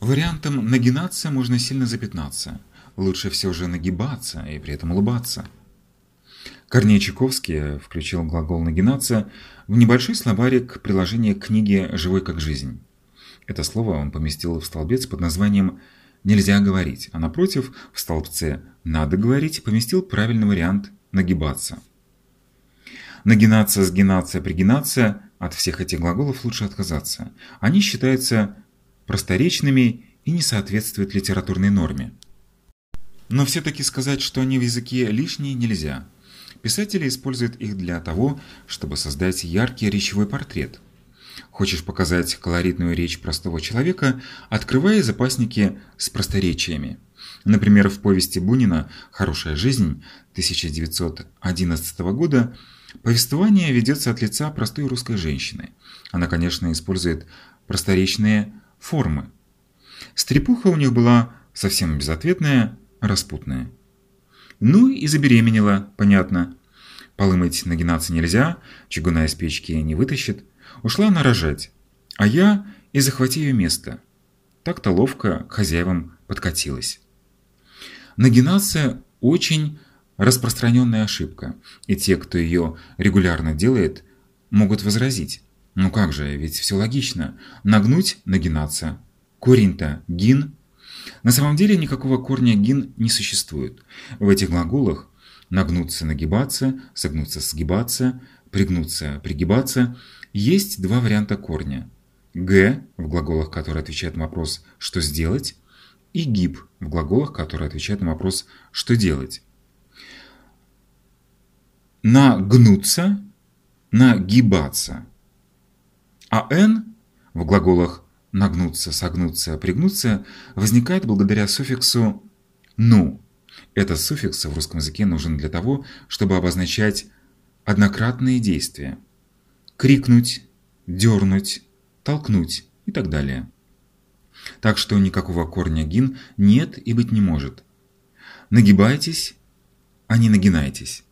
Вариантом нагинаться можно сильно запятнаться. Лучше все же нагибаться и при этом улыбаться. Корней Чайковский включил глагол «нагинаться» в небольшой словарик приложения к книге «Живой как жизнь». Это слово он поместил в столбец под названием «нельзя говорить», а напротив, в столбце «надо говорить» поместил правильный вариант «нагибаться». Нагинаться, сгинаться, пригинаться – от всех этих глаголов лучше отказаться. Они считаются просторечными и не соответствуют литературной норме. Но все-таки сказать, что они в языке лишние, нельзя. Писатели используют их для того, чтобы создать яркий речевой портрет. Хочешь показать колоритную речь простого человека, открывай запасники с просторечиями. Например, в повести Бунина «Хорошая жизнь» 1911 года Повествование ведется от лица простой русской женщины. Она, конечно, использует просторечные формы. Стрепуха у них была совсем безответная, распутная. Ну и забеременела, понятно. Полы мыть нагинаться нельзя, чугуна из печки не вытащит. Ушла она рожать, а я и захвати ее место. Так-то ловко к хозяевам подкатилась. Нагинаться очень распространенная ошибка, и те, кто ее регулярно делает, могут возразить. Ну как же, ведь все логично. Нагнуть – нагинаться. Корень-то – гин. На самом деле никакого корня гин не существует. В этих глаголах нагнуться – нагибаться, согнуться – сгибаться, пригнуться – пригибаться есть два варианта корня. Г в глаголах, которые отвечают на вопрос «что сделать?» и гиб в глаголах, которые отвечают на вопрос «что делать?». Нагнуться, нагибаться. А «н» в глаголах «нагнуться», «согнуться», «пригнуться» возникает благодаря суффиксу «ну». Этот суффикс в русском языке нужен для того, чтобы обозначать однократные действия. Крикнуть, дернуть, толкнуть и так далее. Так что никакого корня гин нет и быть не может. Нагибайтесь, а не нагинайтесь.